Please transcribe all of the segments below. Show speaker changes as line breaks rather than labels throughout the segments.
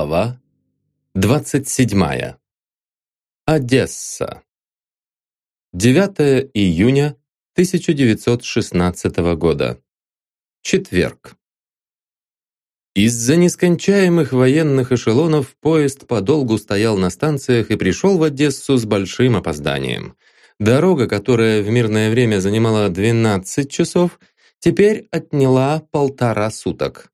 Глава 27. Одесса. 9 июня 1916 года. Четверг. Из-за нескончаемых военных эшелонов поезд подолгу стоял на станциях и пришел в Одессу с большим опозданием. Дорога, которая в мирное время занимала 12 часов, теперь отняла полтора суток.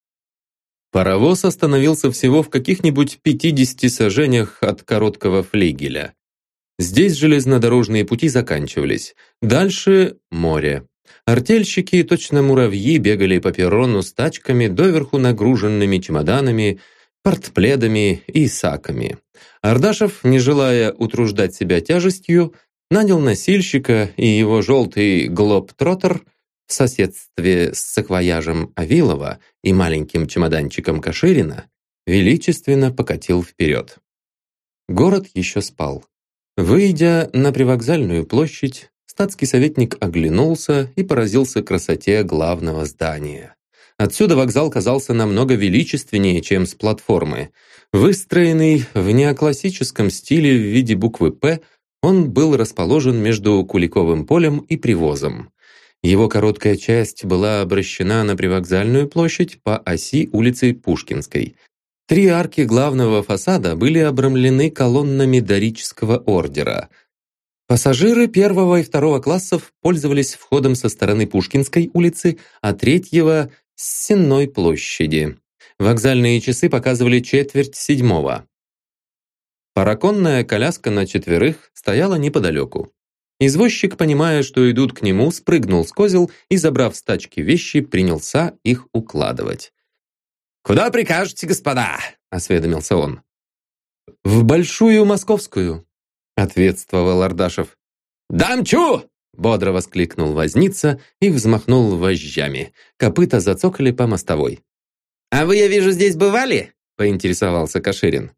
Паровоз остановился всего в каких-нибудь 50 сажениях от короткого флигеля. Здесь железнодорожные пути заканчивались. Дальше море. Артельщики, точно муравьи, бегали по перрону с тачками, доверху нагруженными чемоданами, портпледами и саками. Ардашев, не желая утруждать себя тяжестью, нанял носильщика и его желтый глоб-троттер – в соседстве с саквояжем Авилова и маленьким чемоданчиком Каширина величественно покатил вперед. Город еще спал. Выйдя на привокзальную площадь, статский советник оглянулся и поразился красоте главного здания. Отсюда вокзал казался намного величественнее, чем с платформы. Выстроенный в неоклассическом стиле в виде буквы «П», он был расположен между Куликовым полем и привозом. Его короткая часть была обращена на привокзальную площадь по оси улицы Пушкинской. Три арки главного фасада были обрамлены колоннами дорического ордера. Пассажиры первого и второго классов пользовались входом со стороны Пушкинской улицы, а третьего – с Сенной площади. Вокзальные часы показывали четверть седьмого. Параконная коляска на четверых стояла неподалеку. Извозчик, понимая, что идут к нему, спрыгнул с козел и, забрав с тачки вещи, принялся их укладывать.
«Куда прикажете, господа?» — осведомился он.
«В Большую Московскую», — ответствовал Ардашев.
«Дамчу!»
— бодро воскликнул возница и взмахнул вожжами. Копыта зацокали по мостовой.
«А вы, я вижу, здесь бывали?»
— поинтересовался Каширин.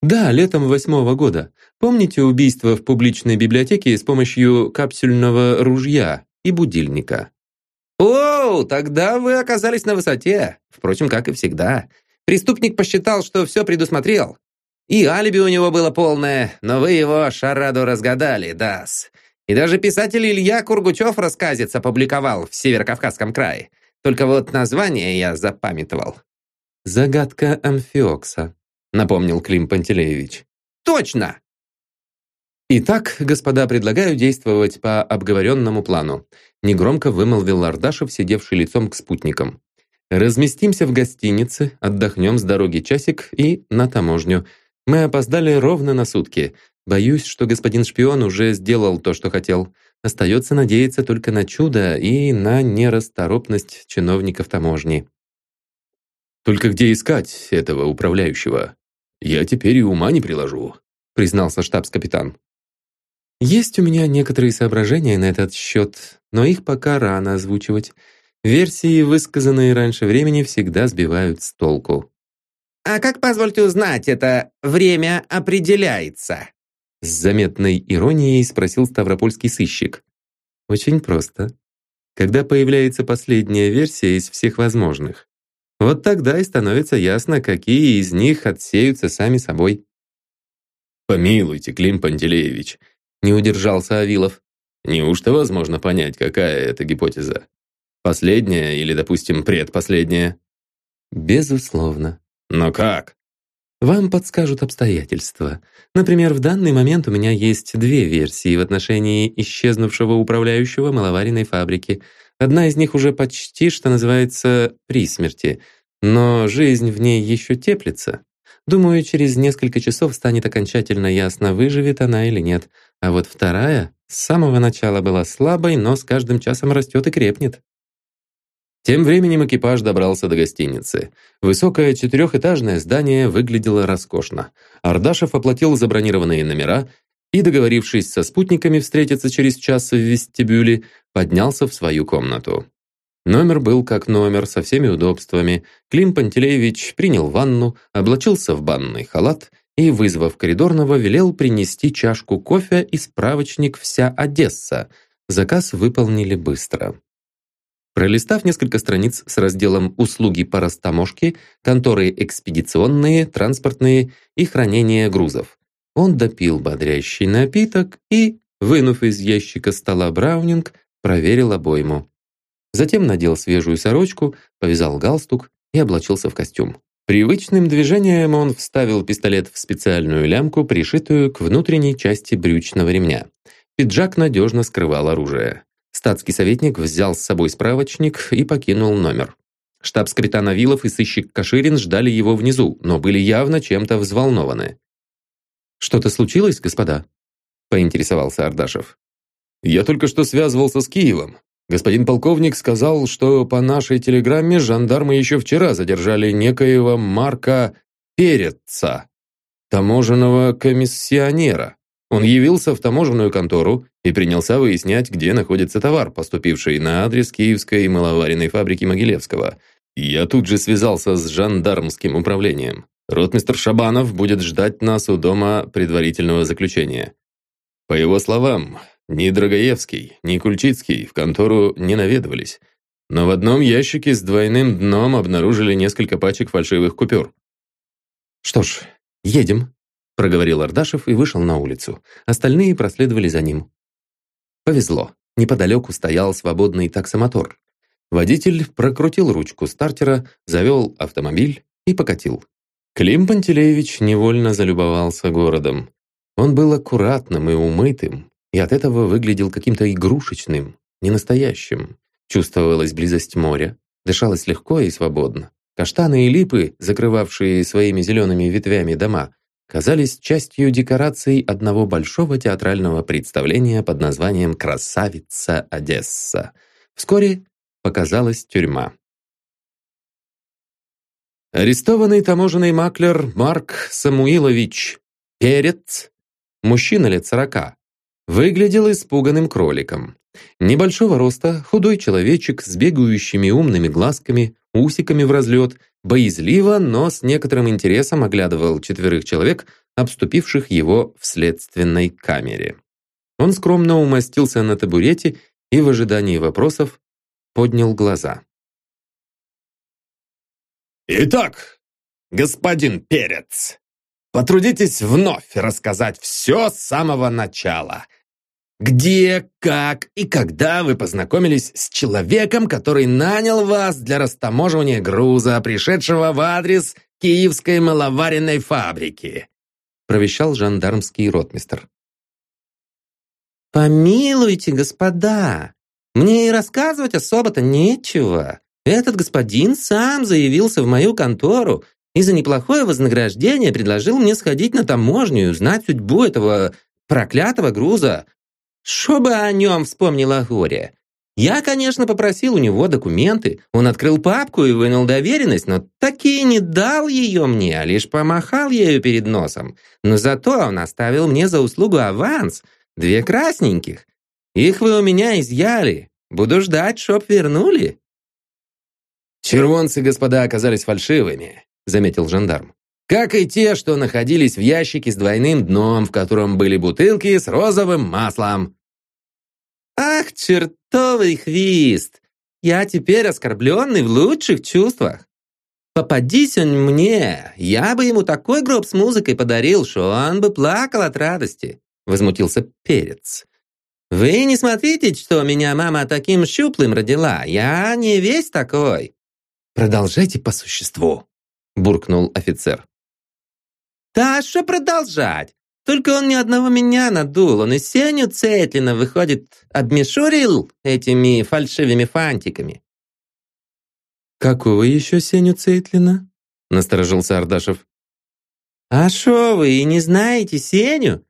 Да, летом восьмого года. Помните убийство в публичной библиотеке с помощью капсюльного ружья и будильника?
О, тогда вы оказались на высоте. Впрочем, как и всегда. Преступник посчитал, что все предусмотрел. И алиби у него было полное, но вы его шараду разгадали, дас. И даже писатель Илья Кургучев рассказец опубликовал в Северокавказском крае. Только вот название я запамятовал.
«Загадка Амфиокса», напомнил Клим Пантелеевич.
«Точно!»
«Итак, господа, предлагаю действовать по обговоренному плану», негромко вымолвил Ардашев, сидевший лицом к спутникам. «Разместимся в гостинице, отдохнем с дороги часик и на таможню. Мы опоздали ровно на сутки. Боюсь, что господин шпион уже сделал то, что хотел. Остается надеяться только на чудо и на нерасторопность чиновников таможни».
«Только где искать этого управляющего?» «Я теперь и ума не приложу», — признался штабс-капитан.
«Есть у меня некоторые соображения на этот счет, но их пока рано озвучивать. Версии, высказанные раньше времени, всегда сбивают с толку».
«А как, позвольте узнать, это время определяется?»
С заметной иронией спросил ставропольский сыщик. «Очень просто. Когда появляется последняя версия из всех возможных. Вот тогда и становится ясно, какие из них отсеются сами собой.
«Помилуйте, Клим Пантелеевич», — не удержался Авилов. «Неужто возможно понять, какая это гипотеза? Последняя или, допустим, предпоследняя?»
«Безусловно».
«Но как?»
Вам подскажут обстоятельства. Например, в данный момент у меня есть две версии в отношении исчезнувшего управляющего маловаренной фабрики — Одна из них уже почти, что называется, при смерти, но жизнь в ней еще теплится. Думаю, через несколько часов станет окончательно ясно, выживет она или нет. А вот вторая с самого начала была слабой, но с каждым часом растет и крепнет.
Тем временем экипаж добрался до гостиницы. Высокое четырехэтажное здание выглядело роскошно. Ардашев оплатил забронированные номера и, договорившись со спутниками встретиться через час в вестибюле, поднялся в свою комнату. Номер был как номер, со всеми удобствами. Клим Пантелеевич принял ванну, облачился в банный халат и, вызвав коридорного, велел принести чашку кофе и справочник «Вся Одесса». Заказ выполнили быстро. Пролистав несколько страниц с разделом «Услуги по растаможке», «Конторы экспедиционные», «Транспортные» и «Хранение грузов», он допил бодрящий напиток и, вынув из ящика стола браунинг, проверил обойму. Затем надел свежую сорочку, повязал галстук и облачился в костюм. Привычным движением он вставил пистолет в специальную лямку, пришитую к внутренней части брючного ремня. Пиджак надежно скрывал оружие. Статский советник взял с собой справочник и покинул номер. Штабс-капитан Авилов и сыщик Каширин ждали его внизу, но были явно чем-то взволнованы. «Что-то случилось, господа?» — поинтересовался Ардашев. «Я только что связывался с Киевом. Господин полковник сказал, что по нашей телеграмме жандармы еще вчера задержали некоего Марка Переца, таможенного комиссионера. Он явился в таможенную контору и принялся выяснять, где находится товар, поступивший на адрес киевской мыловаренной фабрики Могилевского. Я тут же связался с жандармским управлением. Ротмистр Шабанов будет ждать нас у дома предварительного заключения. По его словам, ни Драгоевский, ни Кульчицкий в контору не наведывались, но в одном ящике с двойным дном обнаружили несколько пачек фальшивых купюр. «Что ж, едем», — проговорил Ардашев и вышел на улицу. Остальные проследовали за ним. Повезло. Неподалеку стоял свободный таксомотор. Водитель прокрутил ручку стартера, завел автомобиль и покатил. Клим Пантелеевич невольно залюбовался городом. Он был аккуратным и умытым, и от этого выглядел каким-то игрушечным, ненастоящим. Чувствовалась близость моря, дышалось легко и свободно. Каштаны и липы, закрывавшие своими зелеными ветвями дома, казались частью декораций одного большого театрального представления под названием «Красавица Одесса». Вскоре показалась тюрьма. Арестованный таможенный маклер Марк Самуилович Перец, мужчина лет сорока, Выглядел испуганным кроликом. Небольшого роста, худой человечек с бегающими умными глазками, усиками в разлет, боязливо, но с некоторым интересом оглядывал четверых человек, обступивших его в следственной камере. Он скромно умостился на табурете и в ожидании вопросов поднял глаза.
«Итак, господин Перец, потрудитесь вновь рассказать все с самого начала», где, как и когда вы познакомились с человеком, который нанял вас для растаможивания груза, пришедшего в адрес Киевской маловаренной фабрики?» провещал жандармский ротмистр.
«Помилуйте, господа, мне и рассказывать особо-то нечего. Этот господин сам заявился в мою контору и за неплохое вознаграждение предложил мне сходить на таможню и узнать судьбу этого проклятого груза, Шо о нем вспомнила горе. Я, конечно, попросил у него документы. Он открыл папку и вынул доверенность, но таки не дал ее мне, а лишь помахал ею перед носом. Но зато он оставил мне за услугу аванс. Две красненьких. Их вы у меня изъяли. Буду ждать, чтоб вернули.
Червонцы, господа, оказались фальшивыми, заметил жандарм. Как и те, что находились в ящике с двойным дном, в котором были бутылки с розовым маслом.
«Ах, чертовый хвист! Я теперь оскорбленный в лучших чувствах. Попадись он мне, я бы ему такой гроб с музыкой подарил, что он бы плакал от радости», возмутился Перец. «Вы не смотрите, что меня мама таким щуплым родила. Я не весь такой».
«Продолжайте по существу», буркнул офицер.
«Да что продолжать? Только он ни одного меня надул, он и Сеню Цетлина, выходит, обмешурил этими фальшивыми фантиками.
«Какого еще Сеню Цейтлина?» — насторожился Ардашев.
«А шо вы и не знаете Сеню?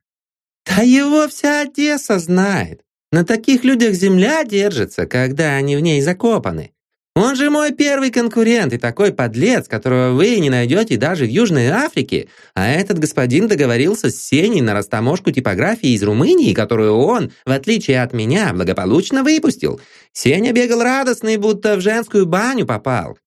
Да его вся Одесса знает. На таких людях земля держится, когда они в ней закопаны. Он же мой первый конкурент и такой подлец, которого вы не найдете даже в Южной Африке. А этот господин договорился с Сеней на растаможку типографии из Румынии, которую он, в отличие от меня, благополучно выпустил. Сеня бегал радостный, будто в женскую баню попал.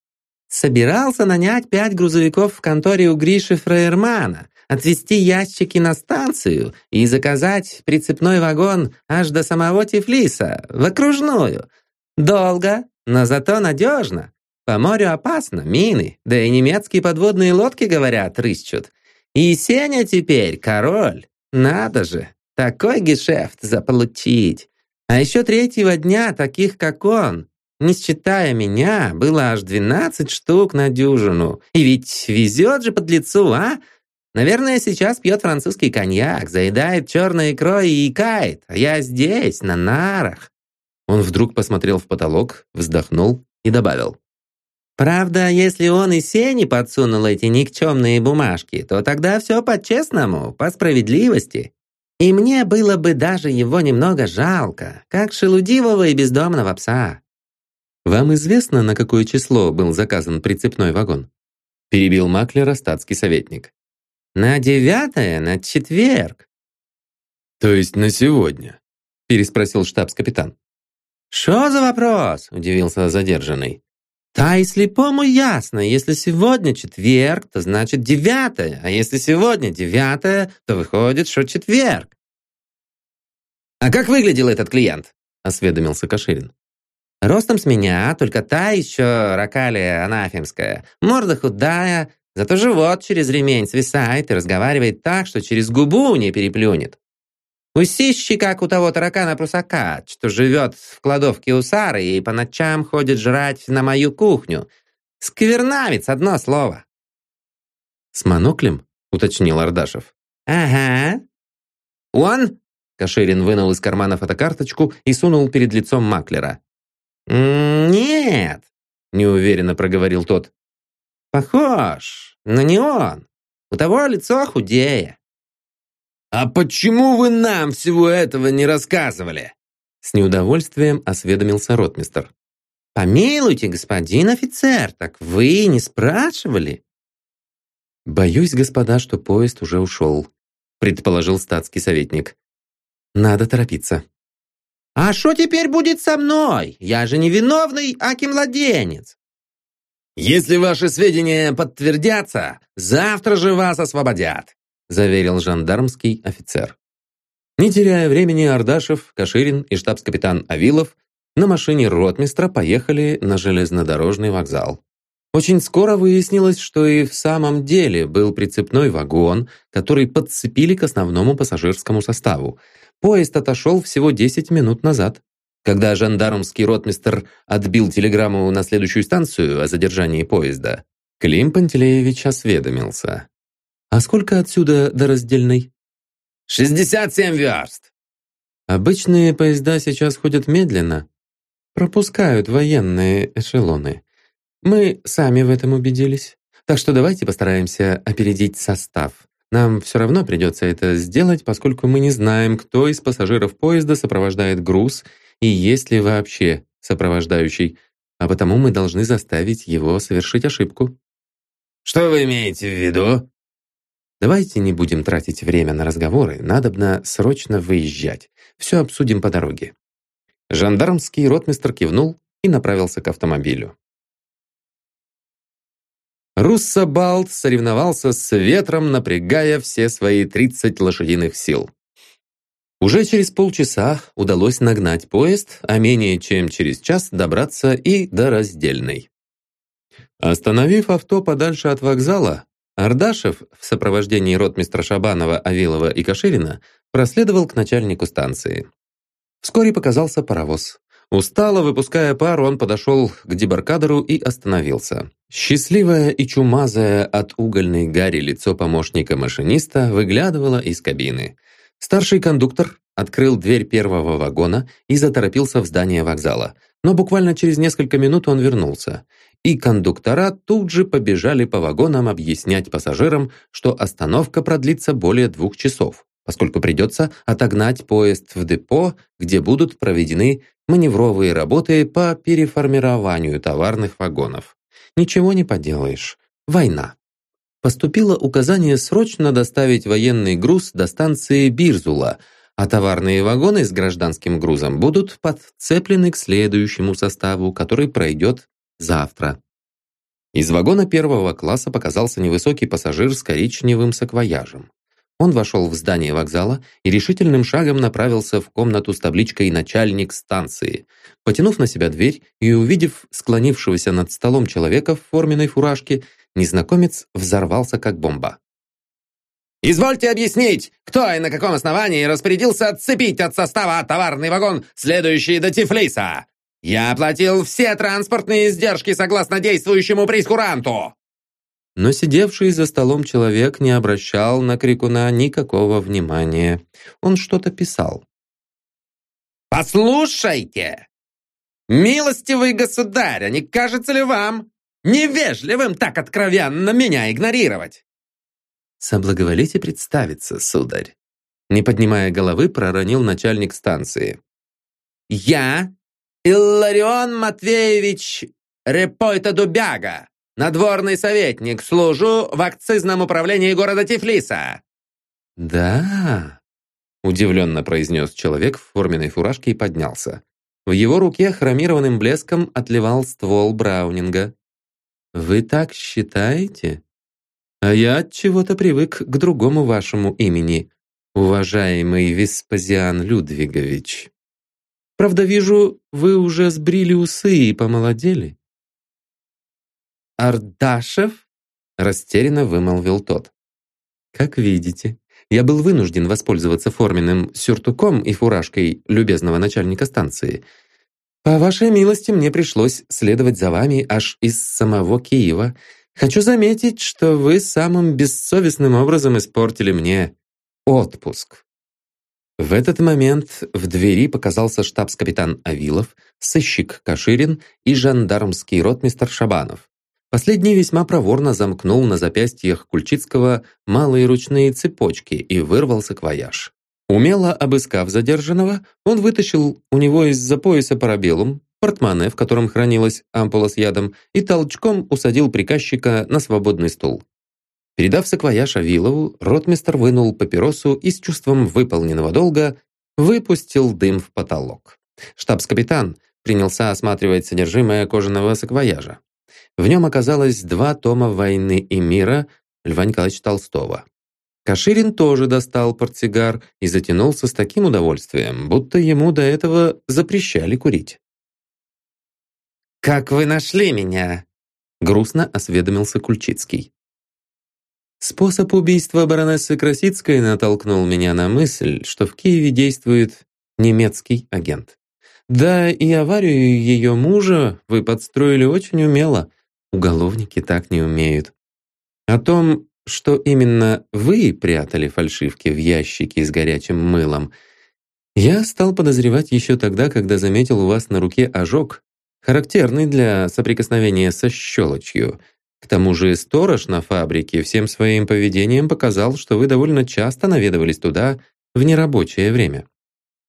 Собирался нанять пять грузовиков в конторе у Гриши Фрейермана, отвезти ящики на станцию и заказать прицепной вагон аж до самого Тифлиса, в окружную. Долго, но зато надежно. По морю опасно, мины, да и немецкие подводные лодки, говорят, рыщут. И Сеня теперь король. Надо же, такой гешефт заполучить. А еще третьего дня таких, как он, не считая меня, было аж 12 штук на дюжину. И ведь везет же под лицу, а? Наверное, сейчас пьет французский коньяк, заедает черной икрой и икает, а я здесь, на нарах.
Он вдруг посмотрел в потолок, вздохнул и добавил.
Правда, если он и Сене подсунул эти никчемные бумажки, то тогда все по-честному, по справедливости. И мне было бы даже его немного жалко, как шелудивого и бездомного пса.
«Вам известно, на какое число был заказан прицепной вагон?» Перебил Маклера статский советник.
«На девятое, на четверг».
«То есть на сегодня?» Переспросил штабс-капитан.
«Что за вопрос?» – удивился задержанный. «Та и слепому ясно, если сегодня четверг, то значит девятое, а если сегодня девятое, то выходит, что четверг».
«А как выглядел этот клиент?» – осведомился Каширин.
«Ростом с меня, только та еще ракалия анафемская. Морда худая, зато живот через ремень свисает и разговаривает так, что через губу не переплюнет. Усищи, как у того таракана-прусака, что живет в кладовке у Сары и по ночам ходит жрать на мою кухню. Сквернавец, одно слово.
«С моноклем?» — уточнил Ардашев.
«Ага».
«Он?» — Каширин вынул из кармана фотокарточку и сунул перед лицом Маклера.
«Нет», — неуверенно проговорил тот. «Похож, но не он. У того лицо худее».
«А почему вы нам всего этого не рассказывали?»
С неудовольствием осведомился ротмистер.
«Помилуйте, господин офицер, так вы не спрашивали?»
«Боюсь, господа, что поезд уже ушел», предположил статский советник. «Надо торопиться».
«А что теперь будет со мной? Я же не виновный, аки младенец».
«Если ваши сведения подтвердятся, завтра же вас освободят
заверил жандармский офицер. Не теряя времени, Ардашев, Каширин и штабс-капитан Авилов на машине ротмистра поехали на железнодорожный вокзал. Очень скоро выяснилось, что и в самом деле был прицепной вагон, который подцепили к основному пассажирскому составу. Поезд отошел всего 10 минут назад. Когда жандармский ротмистр отбил телеграмму на следующую станцию о задержании поезда, Клим Пантелеевич осведомился. «А сколько отсюда до раздельной?»
«Шестьдесят семь верст!»
«Обычные поезда сейчас ходят медленно. Пропускают военные эшелоны. Мы сами в этом убедились. Так что давайте постараемся опередить состав. Нам все равно придется это сделать, поскольку мы не знаем, кто из пассажиров поезда сопровождает груз и есть ли вообще сопровождающий, а потому мы должны заставить его совершить ошибку».
«Что вы имеете в виду?»
Давайте не будем тратить время на разговоры, надобно срочно выезжать. Все обсудим по дороге». Жандармский ротмистр кивнул и направился к автомобилю. Руссобалт соревновался с ветром, напрягая все свои 30 лошадиных сил. Уже через полчаса удалось нагнать поезд, а менее чем через час добраться и до раздельной. Остановив авто подальше от вокзала, Ардашев в сопровождении ротмистра Шабанова, Авилова и Каширина проследовал к начальнику станции. Вскоре показался паровоз. Устало выпуская пар, он подошел к дебаркадеру и остановился. Счастливое и чумазое от угольной гари лицо помощника машиниста выглядывало из кабины. Старший кондуктор открыл дверь первого вагона и заторопился в здание вокзала. Но буквально через несколько минут он вернулся и кондуктора тут же побежали по вагонам объяснять пассажирам, что остановка продлится более двух часов, поскольку придется отогнать поезд в депо, где будут проведены маневровые работы по переформированию товарных вагонов. Ничего не поделаешь. Война. Поступило указание срочно доставить военный груз до станции Бирзула, а товарные вагоны с гражданским грузом будут подцеплены к следующему составу, который пройдет Завтра. Из вагона первого класса показался невысокий пассажир с коричневым саквояжем. Он вошел в здание вокзала и решительным шагом направился в комнату с табличкой «Начальник станции». Потянув на себя дверь и увидев склонившегося над столом человека в форменной фуражке, незнакомец взорвался как бомба.
«Извольте объяснить, кто и на каком основании распорядился отцепить от состава товарный вагон, следующий до Тифлиса? Я оплатил все транспортные издержки согласно действующему прескуранту!»
Но сидевший за столом человек не обращал на крикуна никакого внимания. Он что-то писал.
«Послушайте! Милостивый государь, а не кажется ли вам невежливым так откровенно меня игнорировать?»
«Соблаговолите представиться, сударь», не поднимая головы, проронил начальник станции.
«Я Илларион Матвеевич Репойта-Дубяга, Надворный советник, служу в акцизном управлении города Тифлиса».
«Да?» – удивленно произнес человек в форменной фуражке и поднялся. В его руке хромированным блеском отливал ствол Браунинга. «Вы так считаете? А я от чего-то привык к другому вашему имени, уважаемый Веспазиан Людвигович. Правда, вижу, вы уже сбрили усы и помолодели». «Ардашев?» – растерянно вымолвил тот. «Как видите, я был вынужден воспользоваться форменным сюртуком и фуражкой любезного начальника станции. По вашей милости мне пришлось следовать за вами аж из самого Киева. Хочу заметить, что вы самым бессовестным образом испортили мне отпуск». В этот момент в двери показался штабс-капитан Авилов, сыщик Каширин и жандармский ротмистр Шабанов. Последний весьма проворно замкнул на запястьях Кульчицкого малые ручные цепочки и вырвался к вояж. Умело обыскав задержанного, он вытащил у него из-за пояса парабеллум, портмоне, в котором хранилась ампула с ядом, и толчком усадил приказчика на свободный стул. Передав саквояж Авилову, ротмистр вынул папиросу и с чувством выполненного долга выпустил дым в потолок. Штабс-капитан принялся осматривать содержимое кожаного саквояжа. В нем оказалось два тома «Войны и мира» Льва Николаевича Толстого. Каширин тоже достал портсигар и затянулся с таким удовольствием, будто ему до этого запрещали курить.
«Как вы нашли меня?»
грустно осведомился Кульчицкий. Способ убийства баронессы Красицкой натолкнул меня на мысль, что в Киеве действует немецкий агент. Да, и аварию ее мужа вы подстроили очень умело. Уголовники так не умеют. О том, что именно вы прятали фальшивки в ящике с горячим мылом, я стал подозревать еще тогда, когда заметил у вас на руке ожог, характерный для соприкосновения со щелочью. К тому же сторож на фабрике всем своим поведением показал, что вы довольно часто наведывались туда в нерабочее время.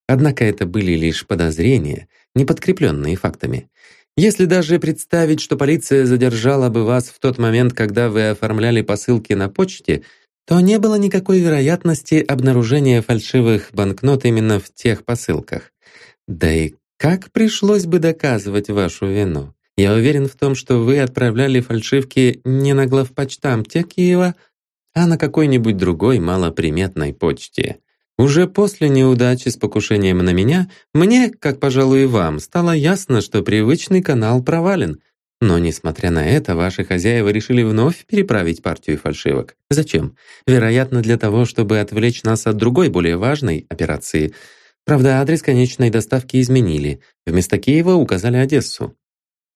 Однако это были лишь подозрения, не подкрепленные фактами. Если даже представить, что полиция задержала бы вас в тот момент, когда вы оформляли посылки на почте, то не было никакой вероятности обнаружения фальшивых банкнот именно в тех посылках. Да и как пришлось бы доказывать вашу вину? Я уверен в том, что вы отправляли фальшивки не на главпочтамте Киева, а на какой-нибудь другой малоприметной почте. Уже после неудачи с покушением на меня, мне, как, пожалуй, и вам, стало ясно, что привычный канал провален. Но, несмотря на это, ваши хозяева решили вновь переправить партию фальшивок. Зачем? Вероятно, для того, чтобы отвлечь нас от другой, более важной операции. Правда, адрес конечной доставки изменили. Вместо Киева указали Одессу.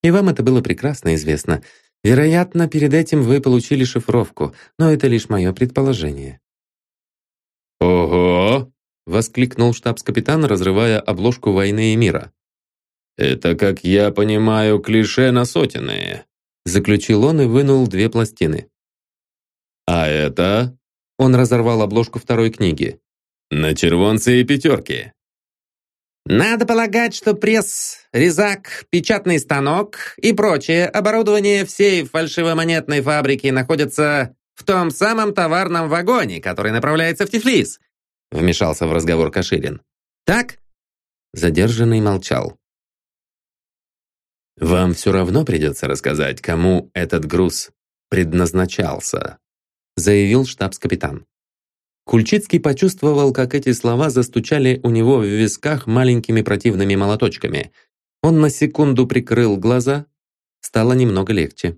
И вам это было прекрасно известно. Вероятно, перед этим вы получили шифровку, но это лишь мое предположение.
«Ого!» — воскликнул штабс-капитан, разрывая обложку «Войны и мира». «Это, как я понимаю, клише на сотенные», — заключил он и вынул две пластины. «А это?» — он разорвал обложку второй книги. «На червонце и пятерки».
Надо полагать, что пресс, резак, печатный станок и прочее оборудование всей фальшивомонетной фабрики находятся в том самом товарном вагоне, который направляется в Тифлис», вмешался в разговор Каширин. «Так?»
Задержанный молчал. «Вам все равно придется рассказать, кому этот груз предназначался», заявил штабс-капитан. Кульчицкий почувствовал, как эти слова застучали у него в висках маленькими противными молоточками. Он на секунду прикрыл глаза. Стало немного легче.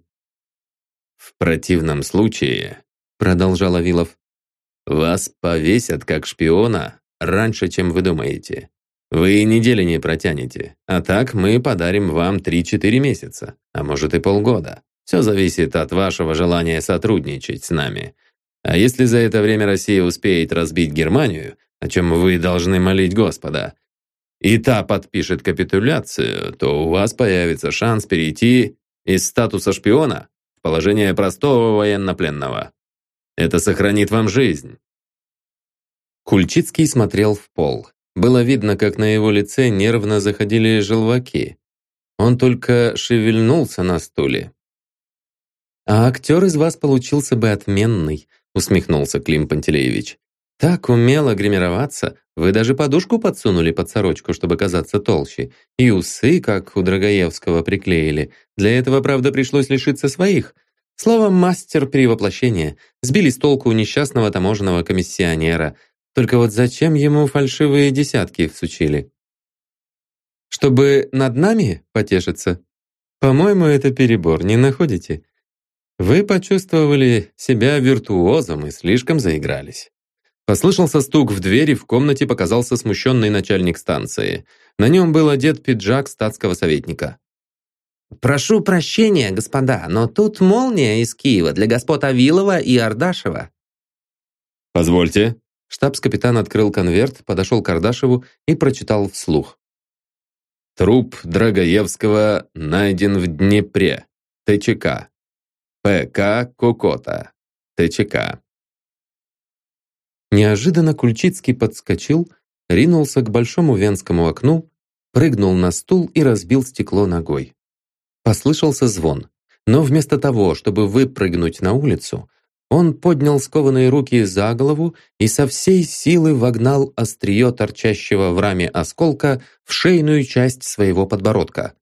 «В противном случае», — продолжал Авилов, «вас повесят как шпиона раньше, чем вы думаете. Вы недели не протянете, а так мы подарим вам 3-4 месяца, а может и полгода. Все зависит от вашего желания сотрудничать с нами. А если за это время Россия успеет разбить Германию, о чем вы должны молить Господа, и та подпишет капитуляцию, то у вас появится шанс перейти из статуса шпиона в положение простого военнопленного. Это сохранит вам жизнь. Кульчицкий смотрел в пол. Было видно, как на его лице нервно заходили желваки. Он только шевельнулся на стуле. «А актер из вас получился бы отменный», усмехнулся Клим Пантелеевич. «Так умело гримироваться, вы даже подушку подсунули под сорочку, чтобы казаться толще, и усы, как у Драгоевского, приклеили. Для этого, правда, пришлось лишиться своих. Словом, мастер перевоплощения. Сбили с толку несчастного таможенного комиссионера – только вот зачем ему фальшивые десятки всучили? Чтобы над нами потешиться? По-моему, это перебор, не находите? Вы почувствовали себя виртуозом и слишком заигрались. Послышался стук в двери, в комнате показался смущенный начальник станции. На нем был одет пиджак статского советника.
«Прошу прощения, господа, но тут молния из Киева для господ Авилова и Ардашева».
«Позвольте», Штабс-капитан открыл конверт, подошел к Ардашеву и прочитал вслух. Труп Драгоевского найден в Днепре. ТЧК. ПК Кокота. ТЧК. Неожиданно Кульчицкий подскочил, ринулся к большому венскому окну, прыгнул на стул и разбил стекло ногой. Послышался звон, но вместо того, чтобы выпрыгнуть на улицу, он поднял скованные руки за голову и со всей силы вогнал острие торчащего в раме осколка в шейную часть своего подбородка.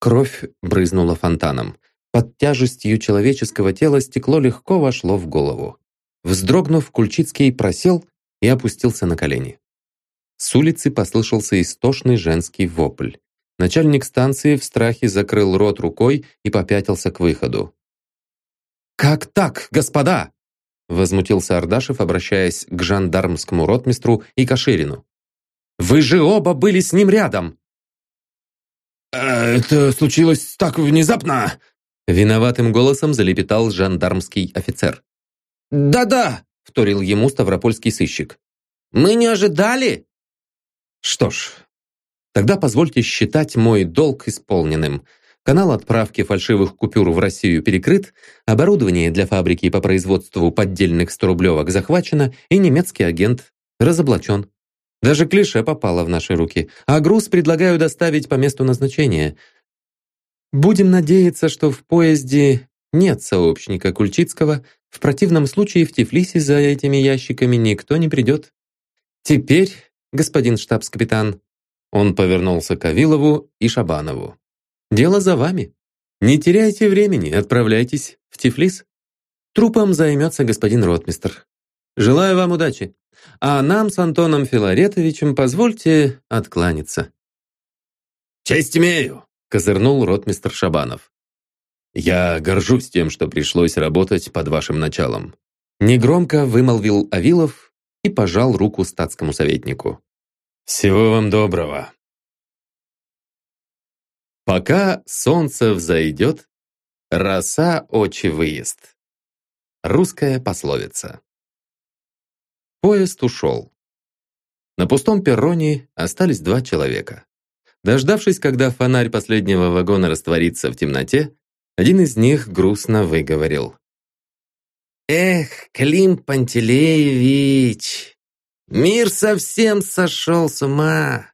Кровь брызнула фонтаном. Под тяжестью человеческого тела стекло легко вошло в голову. Вздрогнув, Кульчицкий просел и опустился на колени. С улицы послышался истошный женский вопль. Начальник станции в страхе закрыл рот рукой и попятился к выходу. «Как так, господа?» Возмутился Ардашев, обращаясь к жандармскому ротмистру и Каширину. «Вы же оба были с ним рядом!»
«А «Это случилось так внезапно!»
Виноватым голосом залепетал жандармский офицер.
«Да-да!» — вторил ему ставропольский сыщик. «Мы не ожидали!»
«Что ж, тогда позвольте считать мой долг исполненным. Канал отправки фальшивых купюр в Россию перекрыт, оборудование для фабрики по производству поддельных 100-рублевок захвачено, и немецкий агент разоблачен. Даже клише попало в наши руки, а груз предлагаю доставить по месту назначения. Будем надеяться, что в поезде нет сообщника Кульчицкого, в противном случае в Тифлисе за этими ящиками никто не придет. Теперь, господин штабс-капитан, он повернулся к Авилову и Шабанову. Дело за вами. Не теряйте времени, отправляйтесь в Тифлис. Трупом займется господин ротмистр. Желаю вам удачи. А нам с Антоном Филаретовичем позвольте откланяться.
«Честь имею!» — козырнул ротмистр Шабанов. «Я горжусь тем, что пришлось работать под вашим началом».
Негромко вымолвил Авилов и пожал руку статскому советнику.
«Всего вам доброго!»
Пока солнце взойдет, роса очи выезд. Русская пословица. Поезд ушел. На пустом перроне остались два человека. Дождавшись, когда фонарь последнего вагона растворится в темноте, один из них грустно выговорил.
«Эх, Клим Пантелеевич, мир совсем сошел с ума.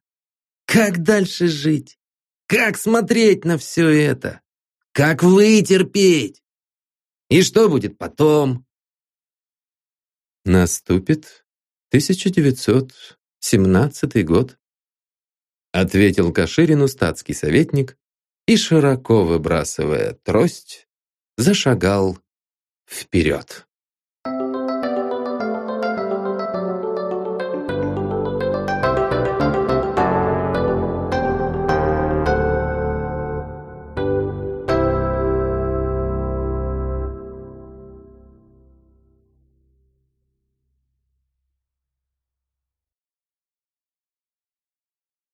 Как дальше жить? Как смотреть на все это? Как вытерпеть? И что будет потом?
Наступит 1917 год, ответил Каширину статский советник и, широко выбрасывая трость, зашагал вперед.